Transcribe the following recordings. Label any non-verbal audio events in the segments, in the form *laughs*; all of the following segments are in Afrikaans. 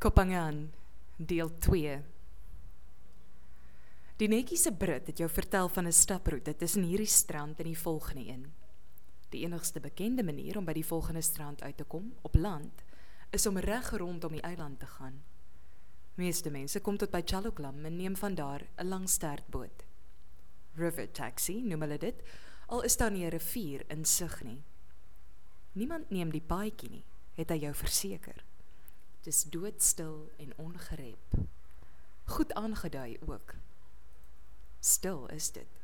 Kopangan deel 2 Die netjie se Brit het jou vertel van 'n staproete tussen hierdie strand en die volgende een. Die enigste bekende manier om by die volgende strand uit te kom op land is om reg rondom die eiland te gaan. Meeste mense kom tot by Chaloklam en neem van daar 'n lang stertboot. River taxi noem hulle dit, al is daar nie 'n rivier in sig nie. Niemand neem die paadjie nie, het hy jou verseker. Dis doodstil en ongerep. Goed aangedui ook. Stil is dit.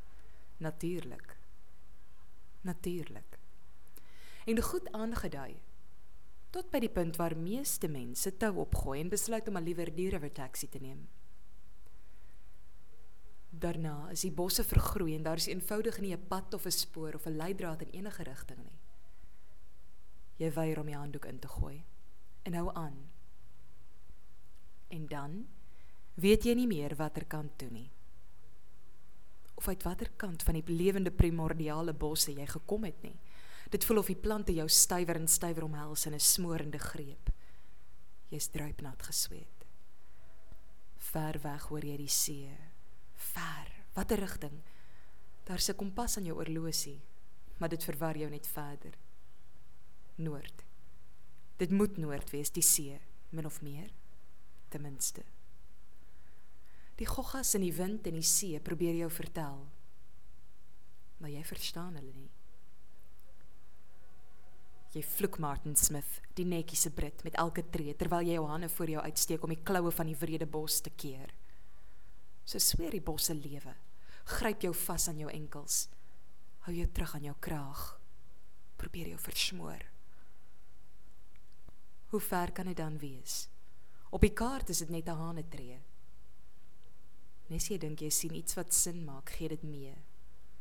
Natuurlik. Natuurlik. En goed aangedui. Tot by die punt waar meeste mense tou opgooi en besluit om 'n liewer die river taxi te neem. Daarna is die bosse vergroei en daar is eenvoudig nie 'n pad of 'n spoor of 'n leidraad in enige rigting nie. Jy weier om jou handdoek in te gooi en hou aan. En dan weet jy nie meer watter kant toe nie. Of uit watter kant van die lewende primordiale bosse jy gekom het nie. Dit voel of die plante jou stywer en stywer omhels in 'n smorende greep. Jy's druipnat gesweet. Ver weg hoor jy die see. Ver. Watter rigting? Daar's 'n kompas aan jou oorlosie, maar dit verwar jou net verder. Noord. Dit moet noord wees, die see, min of meer ten minste. Die goggas in die wind en die see probeer jou vertel. Maar jy verstaan hulle nie. Jy vloek Martin Smith, die netjie se Brit met elke tree terwyl jy jou hande voor jou uitsteek om die kloue van die wrede bos te keer. So sweer die bosse lewe. Gryp jou vas aan jou enkels. Hou jou terug aan jou kraag. Probeer jou versmoor. Hoe ver kan dit dan wees? Op die kaart is dit net 'n hanetree. Nes jy dink jy sien iets wat sin maak, gee dit mee.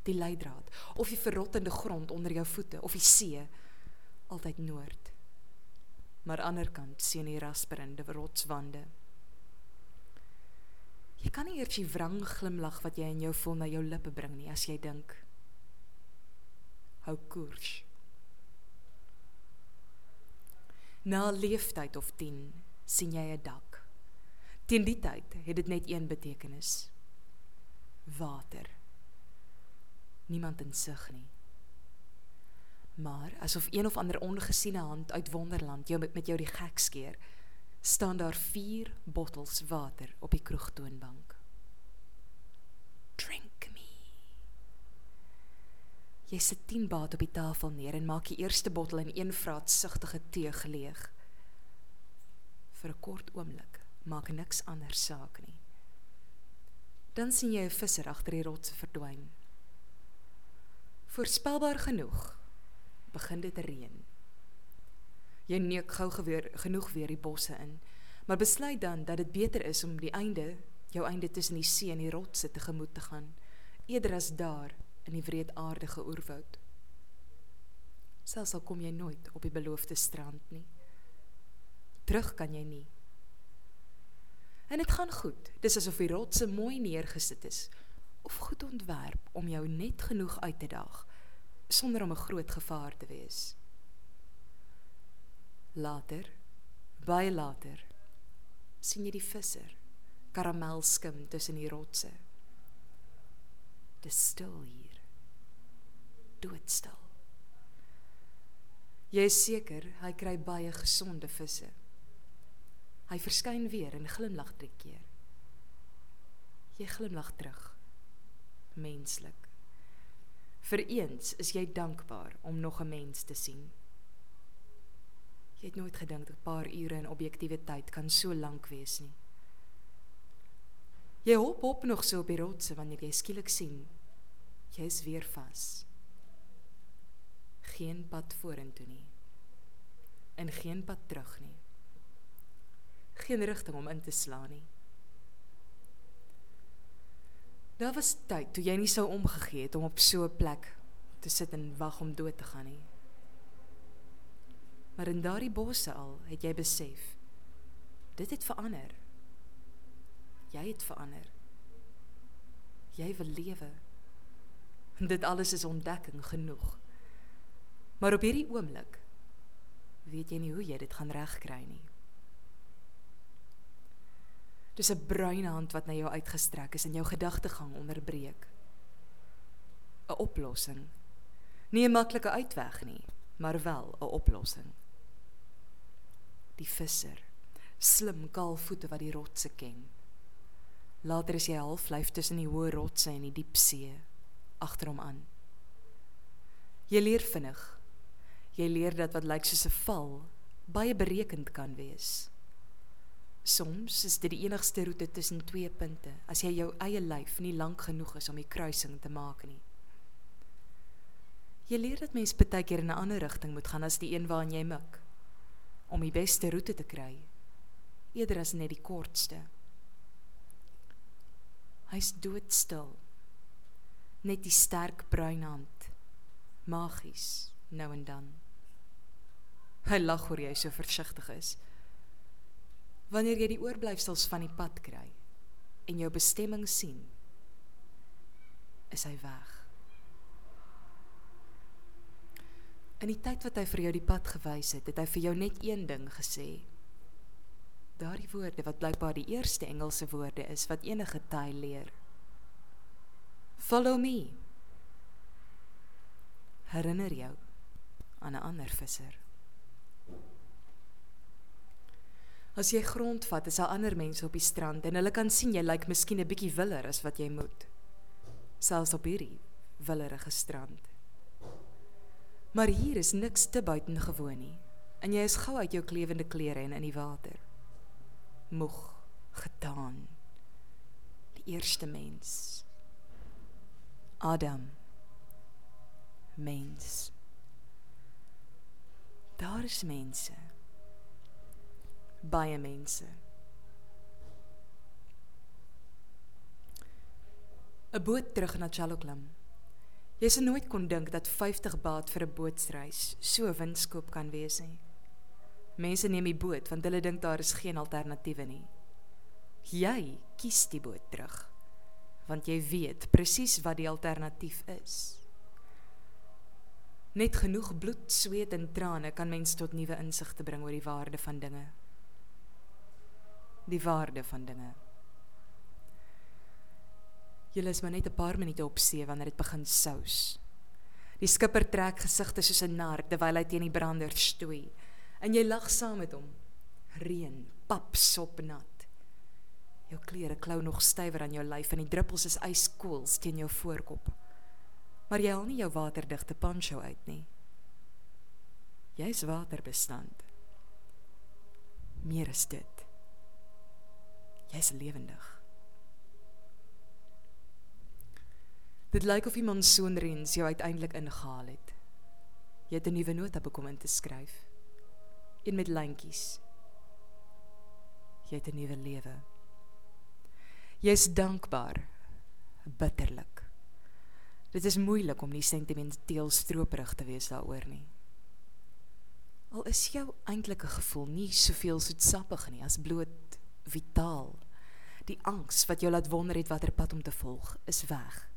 Die leidraad of die verrottende grond onder jou voete of die see altyd noord. Maar aanderkant sien jy rasperende rotswande. Jy kan nie eers die wrang glimlag wat jy in jou voel na jou lippe bring nie as jy dink. Hou koers. Na leeftyd of 10 sien jy 'n dak. Teen die tyd het dit net een betekenis. Water. Niemand in sig nie. Maar asof een of ander ongesiene hand uit wonderland jou met, met jou die gek skeer, staan daar 4 bottels water op die kroegtoonbank. Drink me. Jy sit 10 baat op die tafel neer en maak die eerste bottel in een vraatsugtige tee geleeg. Vir 'n kort oomblik maak niks anders saak nie. Dan sien jy 'n visser agter die rotse verdwyn. Voorspelbaar genoeg begin dit reën. Jy neuk gou geweer genoeg weer die bosse in, maar besluit dan dat dit beter is om die einde, jou einde tussen die see en die rotse te gemoed te gaan, eerder as daar in die wreedaardige oerwoud. Selfs al kom jy nooit op die beloofde strand nie. Terug kan jy nie. En dit gaan goed. Dis asof die rotse mooi neergesit is of goed ontwerp om jou net genoeg uit te daag sonder om 'n groot gevaar te wees. Later, baie later, sien jy die visser karamel skim tussen die rotse. Dis stil hier. Doodstil. Jy is seker hy kry baie gesonde visse. Hy verskyn weer en glimlag drie keer. Jy glimlag terug. Menslik. Vir eens is jy dankbaar om nog 'n mens te sien. Jy het nooit gedink 'n paar ure in objektiewe tyd kan so lank wees nie. Jy hop op nog so op die rotse wanneer jy skielik sien jy is weer vas. Geen pad vorentoe nie. En geen pad terug nie geen rigting om in te slaan nie. Daar was tyd toe jy nie sou omgegee het om op so 'n plek te sit en wag om dood te gaan nie. Maar in daardie bosse al het jy besef dit het verander. Jy het verander. Jy wil lewe. Dit alles is ontdekking genoeg. Maar op hierdie oomblik weet jy nie hoe jy dit gaan regkry nie. Dis 'n bruin hand wat na jou uitgestrek is en jou gedagtegang onderbreek. 'n Oplossing. Nie 'n maklike uitweg nie, maar wel 'n oplossing. Die visser, slim kaal voete wat die rotse ken. Later is jy halflyf tussen die hoë rotse en die diep see agter hom aan. Jy leer vinnig. Jy leer dat wat lyk soos 'n val baie berekend kan wees. Soms is dit die enigste roete tussen twee punte as jy jou eie lyf nie lank genoeg is om die kruising te maak nie. Jy leer dat mens baie keer in 'n ander rigting moet gaan as die een waarna jy mik om die beste roete te kry eerder as net die kortste. Hy's doodstil. Net die sterk bruin hand. Magies nou en dan. Hy lag oor jy so versigtig is. Wanneer jy die oorblyfsels van die pad kry en jou bestemming sien, is hy weg. In die tyd wat hy vir jou die pad gewys het, het hy vir jou net een ding gesê daardie woorde wat blykbaar die eerste Engelse woorde is wat enige taal leer. Follow me. Herinner jou aan 'n ander visser. As jy grond vat, is daar ander mense op die strand en hulle kan sien jy lyk miskien 'n bietjie willer as wat jy moet. Selfs op hierdie willerige strand. Maar hier is niks te buitengewoon nie. En jy is gou uit jou klewende klere en in die water moeg gedaan. Die eerste mens. Adam. Mens. Daar is mense. Baie mense. 'n Boot terug na Chaloklam. Jy sou nooit kon dink dat 50 baht vir 'n bootsreis so winskoop kan wees nie. Mense neem die boot want hulle dink daar is geen alternatiewe nie. Jy kies die boot terug want jy weet presies wat die alternatief is. Net genoeg bloed, sweet en trane kan mens tot nuwe insigte bring oor die waarde van dinge. Die waarde van dinge. Julle is maar net 'n paar minute op see wanneer dit begin sous. Die skipper trek gesigte soos 'n nar terwyl hy teen die brander stoei en jy lag saam met hom. Reën, pap sopnat. Jou klere klou nog stywer aan jou lyf en die druppels is yskoel teen jou voorkop. Maar jy haal nie jou waterdigte poncho uit nie. Jy's waterbestand. Meer is dit. Jy's lewendig. Dit lyk of iemand soonreens jou uiteindelik ingehaal het. Jy het 'n nuwe notaboek om in te skryf een met lyntjies. Jy het 'n nuwe lewe. Jy's dankbaar. Bitterlik. Dit is moeilik om nie sentimenteel stroperig te wees daaroor nie. Al is jou eintlike gevoel nie soveel soetsappig nie as bloot vitaal. Die angs wat jou laat wonder het watter pad om te volg, is weg.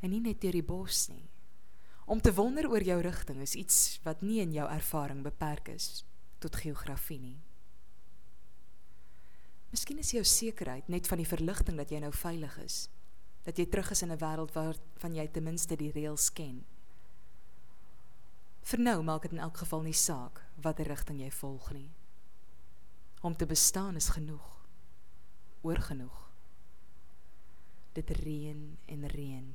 En nie net deur die bos nie. Om te wonder oor jou rigting is iets wat nie in jou ervaring beperk is tot geografie nie. Miskien is jou sekerheid net van die verligting dat jy nou veilig is, dat jy terug is in 'n wêreld waar van jy ten minste die reëls ken. Vir nou maak dit in elk geval nie saak watter rigting jy volg nie. Om te bestaan is genoeg. Oor genoeg. Dit reën en reën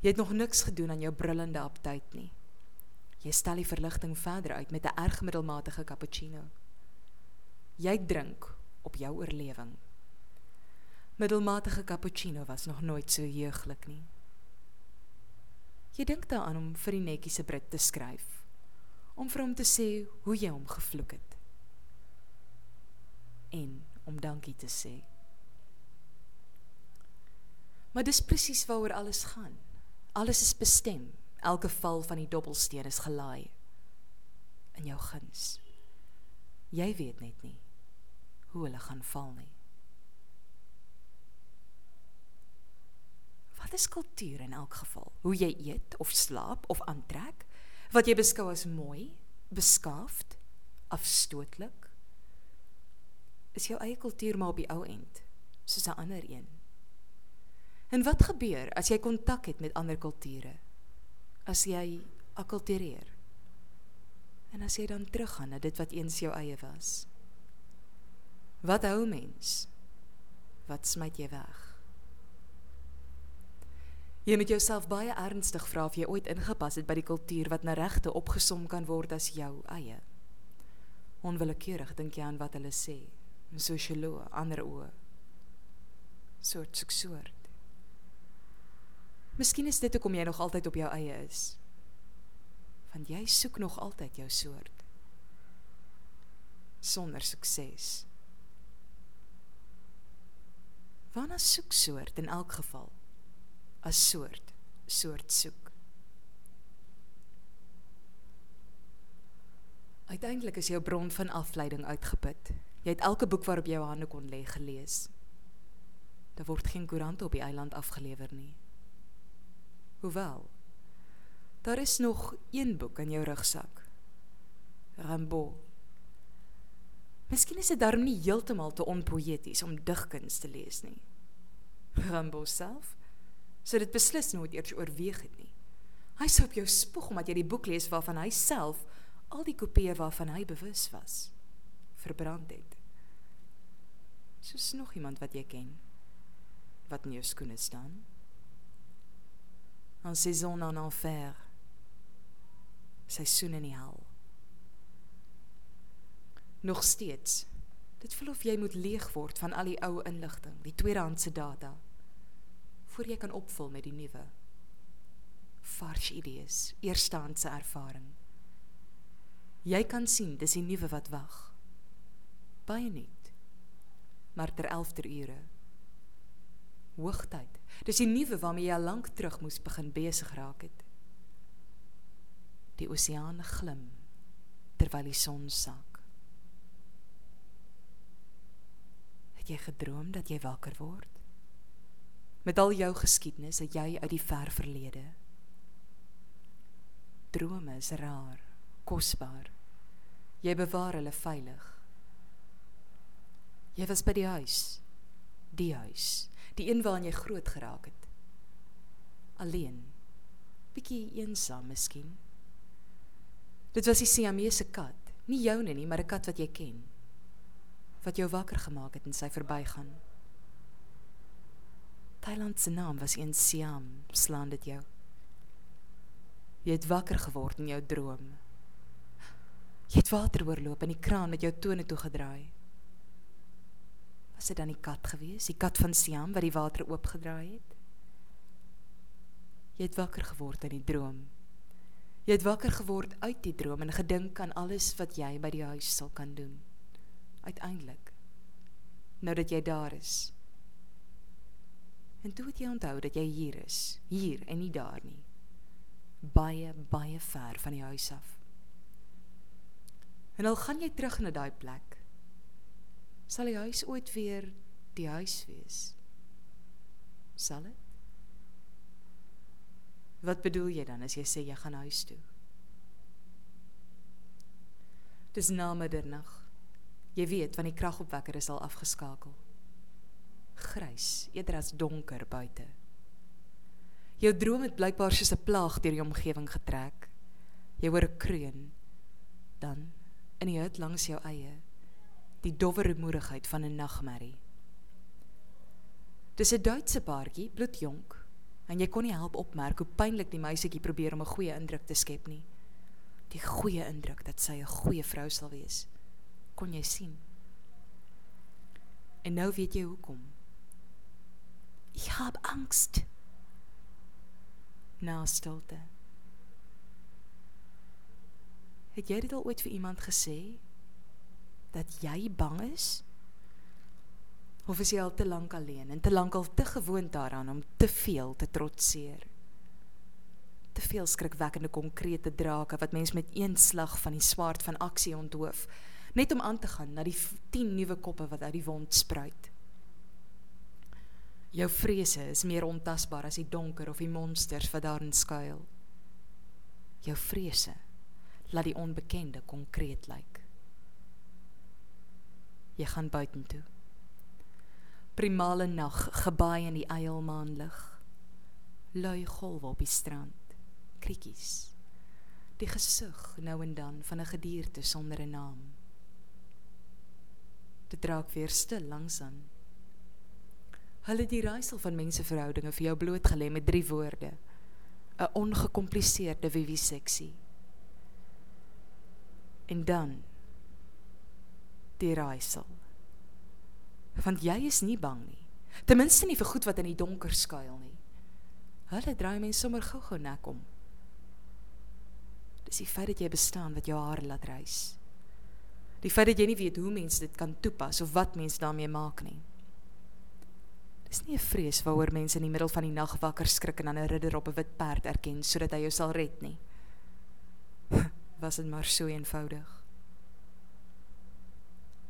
Jy het nog niks gedoen aan jou brullende aptyd nie. Jy stel die verligting verder uit met 'n erg middelmatige cappuccino. Jy drink op jou oorlewing. Middelmatige cappuccino was nog nooit so jeuglik nie. Jy dink daaraan om vir die netjie se Brit te skryf, om vir hom te sê hoe jy hom gevloek het. En om dankie te sê. Maar dis presies waaroor alles gaan. Alles is bestem. Elke val van die dobbelsteen is gelaai in jou guns. Jy weet net nie hoe hulle gaan val nie. Wat is kultuur in elk geval? Hoe jy eet of slaap of aantrek? Wat jy beskou as mooi, beskaafd, afstootlik? Is jou eie kultuur maar op die ou end, soos 'n ander een. En wat gebeur as jy kontak het met ander kulture? As jy akkultureer? En as jy dan teruggaan na dit wat eens jou eie was? Wat hou mens? Wat smyt jy weg? Jy moet jouself baie ernstig vra of jy ooit ingepas het by die kultuur wat na regte opgesom kan word as jou eie. Onwillekeurig dink jy aan wat hulle sê, sosioloog, ander oë. Soort soort. Miskien is dit hoekom jy nog altyd op jou eie is. Want jy soek nog altyd jou soort. Sonder sukses. Waarna soek soort in elk geval? As soort, soort soek. Uiteindelik is jou bron van afleiding uitgeput. Jy het elke boek waarop jy jou hande kon lê gelees. Daar word geen koerante op die eiland afgelewer nie. Hoewel daar is nog een boek in jou rugsak. Rimbaud. Miskien is dit daarom nie heeltemal te onpoëties om digkuns te lees nie. Rimbaud self sou dit beslis nooit eers oorweeg het nie. Hy sou op jou spoeg omdat jy die boek lees waarvan hy self al die kopieë waarvan hy bewus was verbrand het. Soos nog iemand wat jy ken wat in jou skoene staan. En saison en enfer. Seisoen in die hel. Nog steeds. Dit voel of jy moet leeg word van al die ou inligting, die tweedehandse data voor jy kan opvul met die nuwe. Vars idees, eerstehandse ervaring. Jy kan sien dis die nuwe wat wag. Baie net. Maar ter 11 ure. Hoogtyd. Dis die nuwe waarmee jy al lank terug moes begin besig raak het. Die oseaan glim terwyl die son sak. Het jy gedroom dat jy wakker word? Met al jou geskiedenis het jy uit die ver verlede. Drome is raar, kosbaar. Jy bewaar hulle veilig. Jy was by die huis. Die huis, die een waarin jy groot geraak het. Alleen. Bietjie eensaam miskien. Dit was die Siamese kat, nie joune nie, maar 'n kat wat jy ken. Wat jou wakker gemaak het in sy verbygaan. Thailand se naam was een Siam, slaan dit jou. Jy het wakker geword in jou droom. Jy het water oorloop in die kraan met jou tone toe gedraai. Was dit dan die kat gewees, die kat van Siam wat die water oopgedraai het? Jy het wakker geword in die droom. Jy het wakker geword uit die droom en gedink aan alles wat jy by die huis sal kan doen. Uiteindelik nou dat jy daar is, En toe het jy onthou dat jy hier is, hier en nie daar nie. Baie baie ver van die huis af. En al gaan jy terug na daai plek, sal die huis ooit weer die huis wees. Sal dit? Wat bedoel jy dan as jy sê jy gaan huis toe? Dis na middernag. Jy weet van die kragopwekker is al afgeskakel grys eerder as donker buite. Jou droom het blykbaar soos 'n plaag deur die omgewing getrek. Jy hoor 'n kreun. Dan in die hut langs jou eie die dowwe remoedigheid van 'n nagmerrie. Dis 'n Duitse paartjie, bloedjonk, en jy kon nie help opmerk hoe pynlik die meisietjie probeer om 'n goeie indruk te skep nie. Die goeie indruk dat sy 'n goeie vrou sal wees, kon jy sien. En nou weet jy hoekom. Ich habe Angst. Na stilte. Het jy dit al ooit vir iemand gesê dat jy bang is? Of is jy al te lank alleen en te lank al te gewoond daaraan om te veel te trotseer? Te veel skrikwekkende konkrete drake wat mens met een slag van die swaard van aksie onthoof, net om aan te gaan na die 10 nuwe koppe wat uit die wond spruit. Jou vrese is meer ontasbaar as die donker of die monsters wat daarin skuil. Jou vrese laat die onbekende konkreet lyk. Jy gaan buitentoe. Primale nag, gebaai in die eilmaanlig. Lui golwe op die strand, krietjies. Die gesug nou en dan van 'n gedierte sonder 'n naam. Dit draak weer stil langsaan. Hulle die raaisel van menseverhoudinge vir jou blootgelê met drie woorde. 'n Ongekompliseerde viviseksie. En dan die raaisel. Want jy is nie bang nie. Ten minste nie vir goed wat in die donker skuil nie. Hulle draai mense sommer gou-gou nek om. Dis die feit dat jy bestaan wat jou hare laat reis. Die feit dat jy nie weet hoe mense dit kan toepas of wat mense daarmee maak nie. Dis nie 'n vrees waaroor mense in die middel van die nag wakker skrik en dan 'n ridder op 'n wit perd erken sodat hy jou sal red nie. *laughs* Was dit maar so eenvoudig.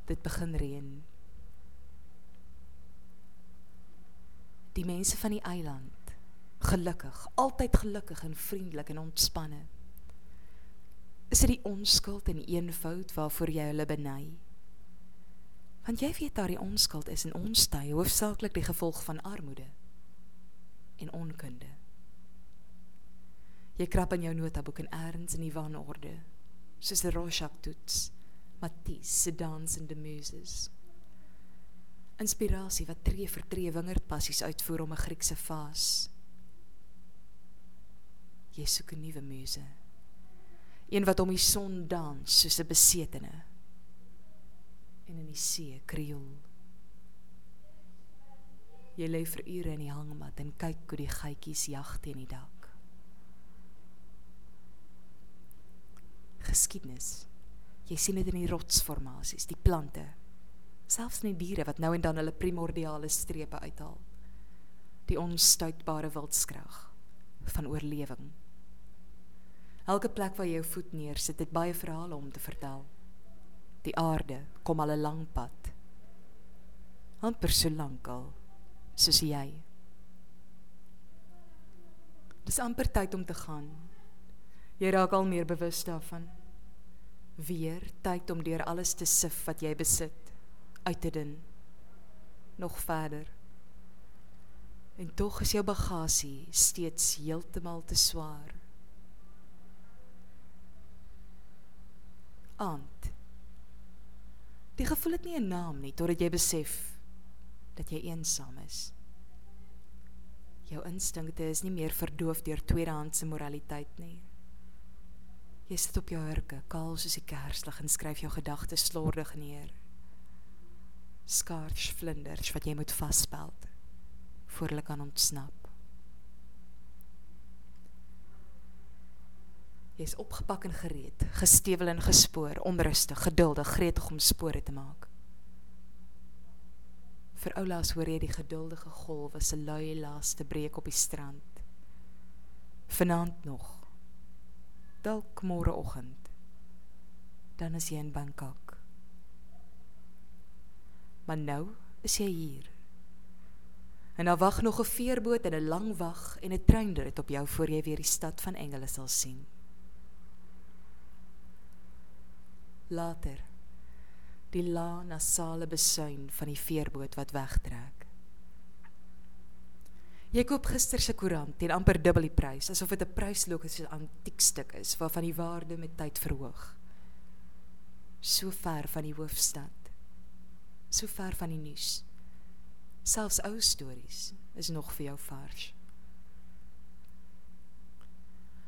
Dit begin reën. Die mense van die eiland, gelukkig, altyd gelukkig en vriendelik en ontspanne. Is dit die onskuld en eenvoud waarvoor jy hulle beny? Want jy weet daar die onskuld is in ons tye hoofsaaklik die gevolg van armoede en onkunde. Jy krap in jou notaboek en eers in die wanorde, soos 'n Rorschach toets. Matisse se dansende muses. Inspirasie wat tree vir tree wingerd passies uitvoer om 'n Griekse vaas. Jy soek 'n nuwe muse. Een wat om die son dans soos 'n besetene. En in die see krioel. Jy lê vir ure in die hangmat en kyk hoe die geitjies jag teen die dak. Geskiedenis Jy sien dit in die rotsformasies, die plante, selfs in die diere wat nou en dan hulle primordiale strepe uithaal. Die onstuitbare wildskrag van oorlewing. Elke plek waar jy jou voet neersit, het baie verhale om te vertel. Die aarde kom al 'n lang pad. amper so lank al soos jy. Dis amper tyd om te gaan. Jy raak al meer bewus daarvan weer tyd om deur alles te sif wat jy besit uit te dun nog verder. En tog is jou bagasie steeds heeltemal te swaar. Aand. Die gevoel het nie 'n naam nie totdat jy besef dat jy eensaam is. Jou instinkte is nie meer verdoof deur tweedehandse moraliteit nie Jy sit op jou hurke, kaal soos die kerslig en skryf jou gedagtes slordig neer. Skaars vlinders wat jy moet vasspeld voor hulle kan ontsnap. Jy is opgepak en gereed, gestewel en gespoor, onrustig, geduldig, gretig om spore te maak. Vir oulaas hoor jy die geduldige golwe se lui laaste breek op die strand. Vanaand nog dalk môreoggend dan is jy in Bangkok. Maar nou is jy hier. En daar wag nog 'n veerboot en 'n lang wag en 'n treinrit op jou voor jy weer die stad van engele sal sien. Later die la nasale besuin van die veerboot wat wegtrek. Jy koop gister se koerant teen amper dubbel die prys, asof dit 'n pryslokiese antiekstuk is waarvan die waarde met tyd verhoog. So ver van die hoofstad. So ver van die nuus. Selfs ou stories is nog vir jou vars.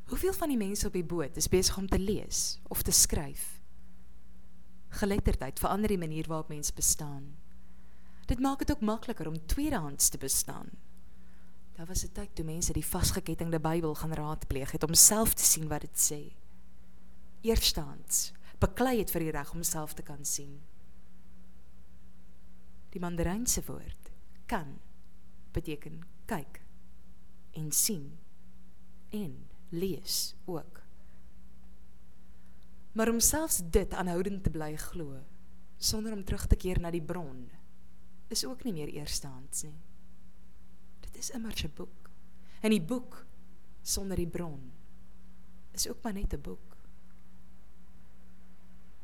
Hoeveel van die mense op die boot is besig om te lees of te skryf? Geletterdheid verander die manier waarop mens bestaan. Dit maak dit ook makliker om tweedehands te bestaan. Daar was 'n tyd toe mense die vasgekettingde Bybel gaan raadpleeg het om self te sien wat dit sê. Eerstens, beklei het vir die reg om self te kan sien. Die Mandarynse woord kan beteken kyk en sien en lees ook. Maar om selfs dit aanhoudend te bly glo sonder om terug te keer na die bron is ook nie meer eerstehands nie is immers 'n boek. En die boek sonder die bron is ook maar net 'n boek.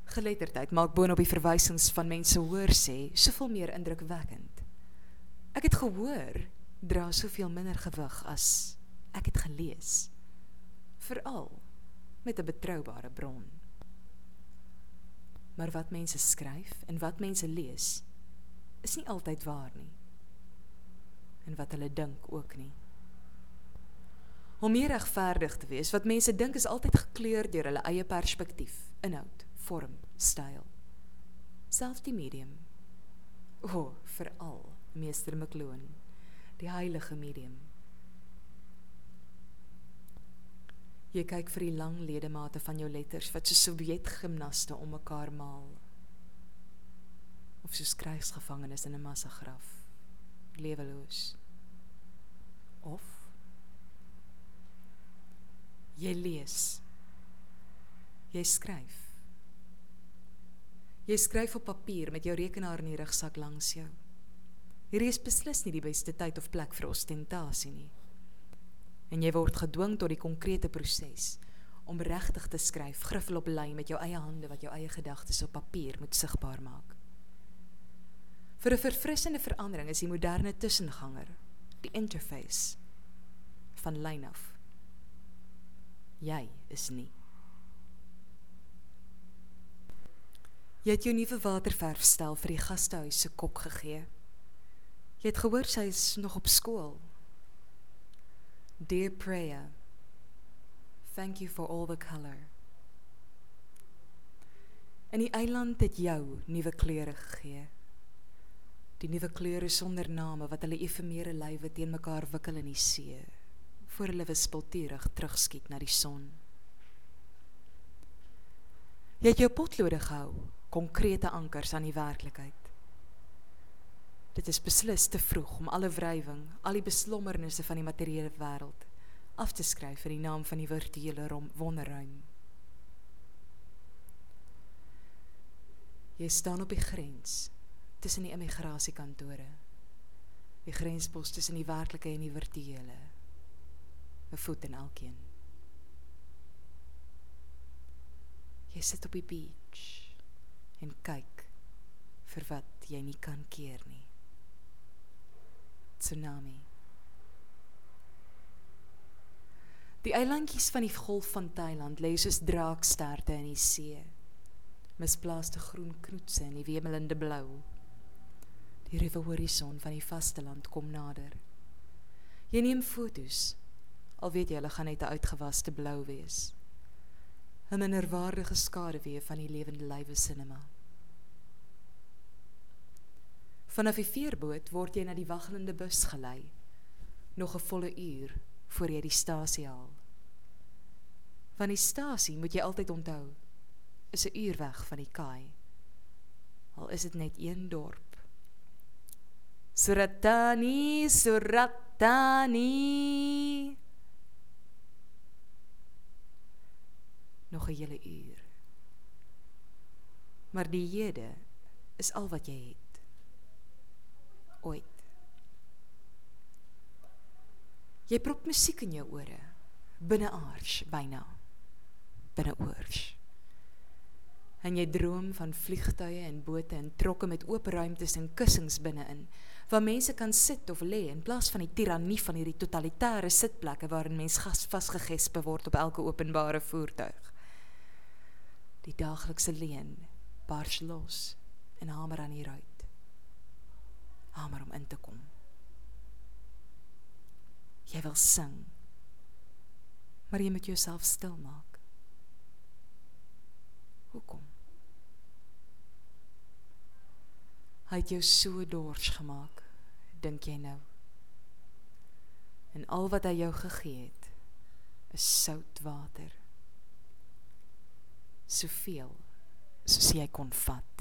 Geletterdheid maak boonop die verwysings van mense hoor sê soveel meer indrukwekkend. Ek het gehoor dra soveel minder gewig as ek het gelees. Veral met 'n betroubare bron. Maar wat mense skryf en wat mense lees is nie altyd waar nie. En wat hulle dink ook nie. Om meer regverdig te wees, wat mense dink is altyd gekleur deur hulle eie perspektief, inhoud, vorm, styl. Selfs die medium. O, oh, veral meester McLoone, die heilige medium. Jy kyk vir die lang ledemate van jou letters wat so Sowjetgimnaste om mekaar maal. Of so krygsgevangenes in 'n massagraf, leweloos. Of jy lees. Jy skryf. Jy skryf op papier met jou rekenaar in die rugsak langs jou. Hierdie is beslis nie die beste tyd of plek vir ostentasie nie en jy word gedwing tot die konkrete proses om regtig te skryf, griffel op lyn met jou eie hande wat jou eie gedagtes op papier moet sigbaar maak. Vir 'n verfrissende verandering is die moderne tussenganger, die interface van lyn af. Jy is nie. Jy het jou nuwe waterverfstel vir die gastehuis se kok gegee. Jy het gehoor sy is nog op skool Dear prayer, thank you for all the color. En die eiland het jou nuwe kleure gegee. Die nuwe kleure sonder name wat hulle efemere lywe teen mekaar wikkel in die see voor hulle wispelturig terugskiet na die son. Jy het jou potlode gehou, konkrete ankers aan die werklikheid. Dit is beslis te vroeg om alle wrywing, al die beslommernisse van die materiële wêreld af te skryf in die naam van die virtuele wonderruim. Jy staan op die grens tussen die immigrasiekantore. Die grenspos tussen die werklike en die virtuele. 'n Voet in elkeen. Jy sit op die beach en kyk vir wat jy nie kan keer nie tsunami. Die eilandjies van die golf van Thailand lê soos draaksterte in die see. Misplaaste groen knoetse in die wemelende blou. Die rivier horison van die vasteland kom nader. Jy neem fotos. Al weet jy hulle gaan net 'n uitgewaste blou wees. 'n Minderwaardige skaduwee van die lewende lywe sinema. Vanaf die veerboot word jy na die waggelende bus gelei. Nog 'n volle uur voor jy die stasie haal. Van die stasie moet jy altyd onthou, is 'n uur weg van die kaai. Al is dit net een dorp. Suratani, Suratani. Nog 'n hele uur. Maar die hede is al wat jy het ooit. Jy prop musiek in jou ore, binne aars byna. Binne oors. En jy droom van vliegtye en bote en trokke met oop ruimtes en kussings binne-in, waar mense kan sit of lê in plaas van die tirannie van hierdie totalitêre sitplekke waarin mens gas vasgegesp word op elke openbare voertuig. Die daaglikse leen bars los en hamer aan die ruit hamer om in te kom. Jy wil sing. Maar jy moet jouself stil maak. Hoekom? Hy het jou so dors gemaak, dink jy nou? En al wat hy jou gegee het, is sout water. Soveel soos jy kon vat.